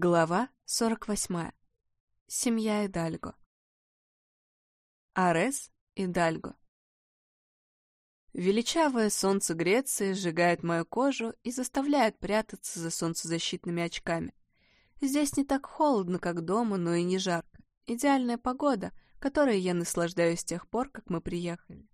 Глава 48. Семья Идальго. Арес Идальго. Величавое солнце Греции сжигает мою кожу и заставляет прятаться за солнцезащитными очками. Здесь не так холодно, как дома, но и не жарко. Идеальная погода, которой я наслаждаюсь с тех пор, как мы приехали.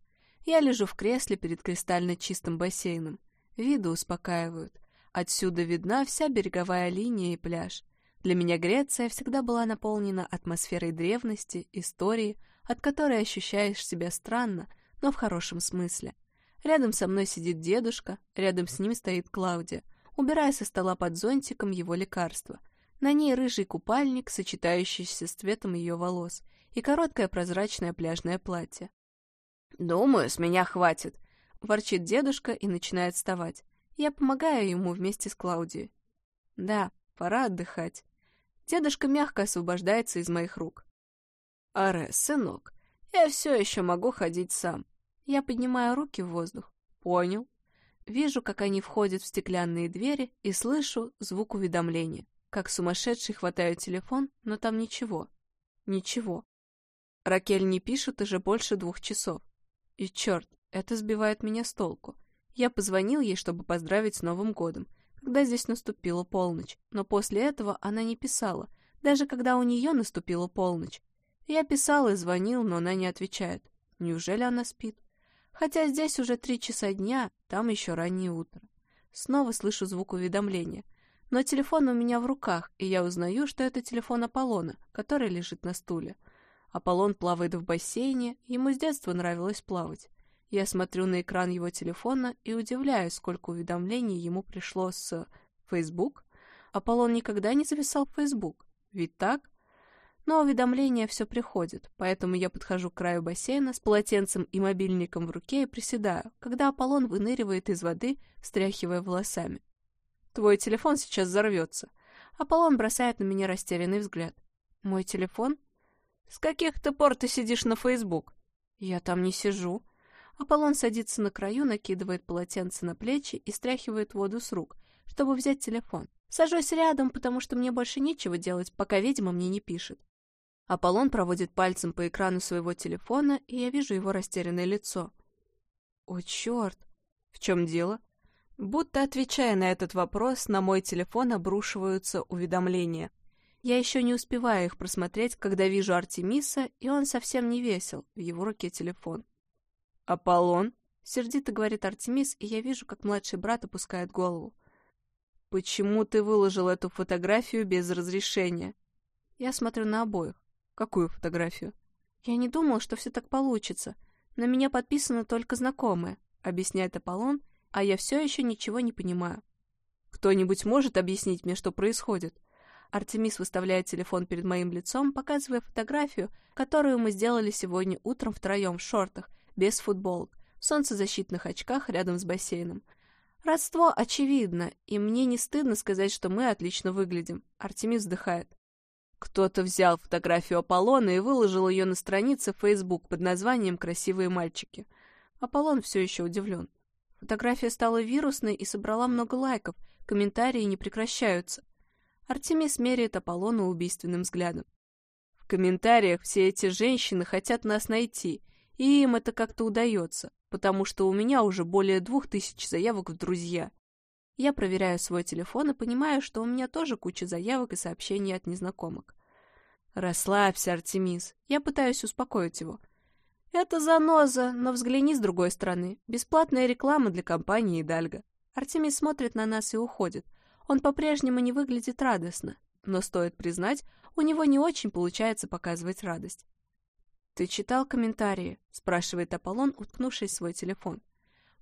Я лежу в кресле перед кристально чистым бассейном. Виды успокаивают. Отсюда видна вся береговая линия и пляж. Для меня Греция всегда была наполнена атмосферой древности, истории, от которой ощущаешь себя странно, но в хорошем смысле. Рядом со мной сидит дедушка, рядом с ним стоит Клаудия, убирая со стола под зонтиком его лекарства. На ней рыжий купальник, сочетающийся с цветом ее волос, и короткое прозрачное пляжное платье. «Думаю, с меня хватит», — ворчит дедушка и начинает вставать. Я помогаю ему вместе с Клаудией. «Да, пора отдыхать». Дедушка мягко освобождается из моих рук. «Аре, сынок, я все еще могу ходить сам». Я поднимаю руки в воздух. «Понял». Вижу, как они входят в стеклянные двери и слышу звук уведомления. Как сумасшедший хватаю телефон, но там ничего. Ничего. Ракель не пишет уже больше двух часов. И черт, это сбивает меня с толку. Я позвонил ей, чтобы поздравить с Новым годом, когда здесь наступила полночь, но после этого она не писала, даже когда у нее наступила полночь. Я писал и звонил, но она не отвечает. Неужели она спит? Хотя здесь уже три часа дня, там еще раннее утро. Снова слышу звук уведомления. Но телефон у меня в руках, и я узнаю, что это телефон Аполлона, который лежит на стуле. Аполлон плавает в бассейне, ему с детства нравилось плавать. Я смотрю на экран его телефона и удивляюсь, сколько уведомлений ему пришло с Facebook. Аполлон никогда не зависал в Facebook, ведь так? Но уведомления все приходят, поэтому я подхожу к краю бассейна с полотенцем и мобильником в руке и приседаю, когда Аполлон выныривает из воды, встряхивая волосами. «Твой телефон сейчас взорвется». Аполлон бросает на меня растерянный взгляд. «Мой телефон?» «С каких-то пор ты сидишь на Facebook?» «Я там не сижу». Аполлон садится на краю, накидывает полотенце на плечи и стряхивает воду с рук, чтобы взять телефон. Сажусь рядом, потому что мне больше нечего делать, пока ведьма мне не пишет. Аполлон проводит пальцем по экрану своего телефона, и я вижу его растерянное лицо. «О, черт! В чем дело?» Будто отвечая на этот вопрос, на мой телефон обрушиваются уведомления. Я еще не успеваю их просмотреть, когда вижу Артемиса, и он совсем не весел, в его руке телефон. «Аполлон?» — сердито говорит Артемис, и я вижу, как младший брат опускает голову. «Почему ты выложил эту фотографию без разрешения?» Я смотрю на обоих. «Какую фотографию?» «Я не думал, что все так получится. На меня подписаны только знакомые», — объясняет Аполлон, а я все еще ничего не понимаю. «Кто-нибудь может объяснить мне, что происходит?» Артемис выставляет телефон перед моим лицом, показывая фотографию, которую мы сделали сегодня утром втроем в шортах, без футболок, в солнцезащитных очках рядом с бассейном. Родство очевидно, и мне не стыдно сказать, что мы отлично выглядим. Артемис вздыхает. Кто-то взял фотографию Аполлона и выложил ее на странице в Facebook под названием «Красивые мальчики». Аполлон все еще удивлен. Фотография стала вирусной и собрала много лайков, комментарии не прекращаются. Артемис меряет Аполлона убийственным взглядом. В комментариях все эти женщины хотят нас найти — и им это как-то удается, потому что у меня уже более двух тысяч заявок в друзья. Я проверяю свой телефон и понимаю, что у меня тоже куча заявок и сообщений от незнакомок. «Расслабься, Артемис. Я пытаюсь успокоить его. Это заноза, но взгляни с другой стороны. Бесплатная реклама для компании Дальга. Артемис смотрит на нас и уходит. Он по-прежнему не выглядит радостно, но, стоит признать, у него не очень получается показывать радость. «Ты читал комментарии?» — спрашивает Аполлон, уткнувшись в свой телефон.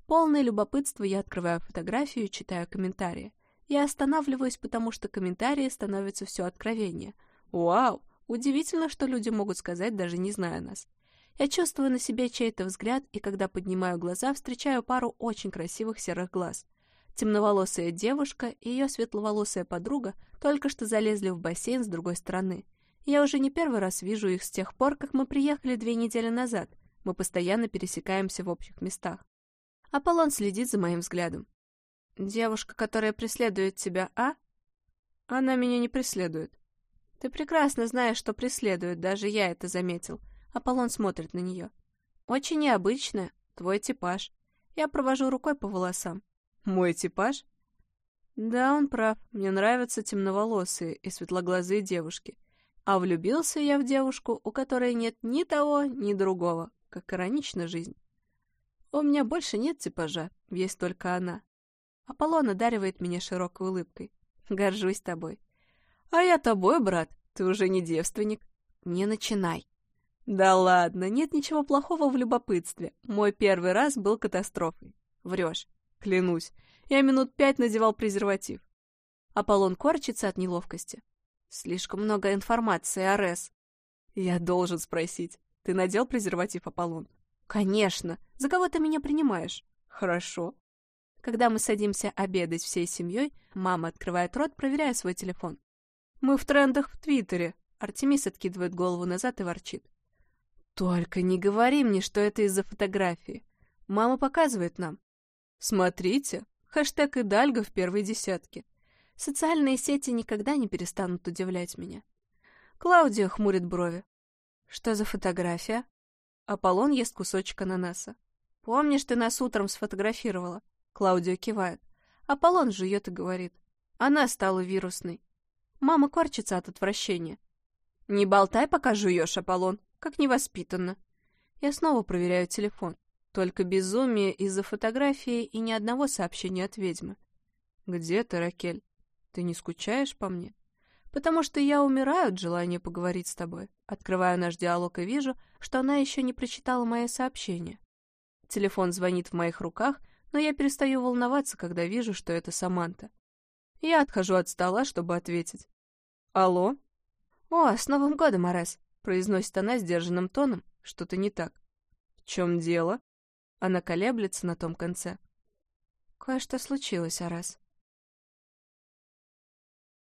Полное любопытство я открываю фотографию и читаю комментарии. Я останавливаюсь, потому что комментарии становятся все откровеннее. Вау! Удивительно, что люди могут сказать, даже не зная нас. Я чувствую на себе чей-то взгляд, и когда поднимаю глаза, встречаю пару очень красивых серых глаз. Темноволосая девушка и ее светловолосая подруга только что залезли в бассейн с другой стороны. Я уже не первый раз вижу их с тех пор, как мы приехали две недели назад. Мы постоянно пересекаемся в общих местах. Аполлон следит за моим взглядом. «Девушка, которая преследует тебя, а?» Она меня не преследует. Ты прекрасно знаешь, что преследует, даже я это заметил. Аполлон смотрит на нее. Очень необычно, твой типаж. Я провожу рукой по волосам. Мой типаж? Да, он прав. Мне нравятся темноволосые и светлоглазые девушки. А влюбился я в девушку, у которой нет ни того, ни другого. Как иронична жизнь. У меня больше нет типажа, есть только она. Аполлон одаривает меня широкой улыбкой. Горжусь тобой. А я тобой, брат. Ты уже не девственник. Не начинай. Да ладно, нет ничего плохого в любопытстве. Мой первый раз был катастрофой. Врешь. Клянусь. Я минут пять надевал презерватив. Аполлон корчится от неловкости. Слишком много информации, Арес. Я должен спросить. Ты надел презерватив, Аполлон? Конечно. За кого ты меня принимаешь? Хорошо. Когда мы садимся обедать всей семьей, мама открывает рот, проверяя свой телефон. Мы в трендах в Твиттере. Артемис откидывает голову назад и ворчит. Только не говори мне, что это из-за фотографии. Мама показывает нам. Смотрите, хэштег Идальго в первой десятке. Социальные сети никогда не перестанут удивлять меня. Клаудия хмурит брови. Что за фотография? Аполлон ест кусочек ананаса. Помнишь, ты нас утром сфотографировала? Клаудия кивает. Аполлон жует и говорит. Она стала вирусной. Мама корчится от отвращения. Не болтай, пока жуешь, Аполлон. Как невоспитанно. Я снова проверяю телефон. Только безумие из-за фотографии и ни одного сообщения от ведьмы. Где ты, Ракель? Ты не скучаешь по мне? Потому что я умираю от желания поговорить с тобой. Открываю наш диалог и вижу, что она еще не прочитала мои сообщения. Телефон звонит в моих руках, но я перестаю волноваться, когда вижу, что это Саманта. Я отхожу от стола, чтобы ответить. «Алло?» «О, с Новым годом, Арес!» — произносит она сдержанным тоном. Что-то не так. «В чем дело?» Она колеблется на том конце. «Кое-что случилось, Арес».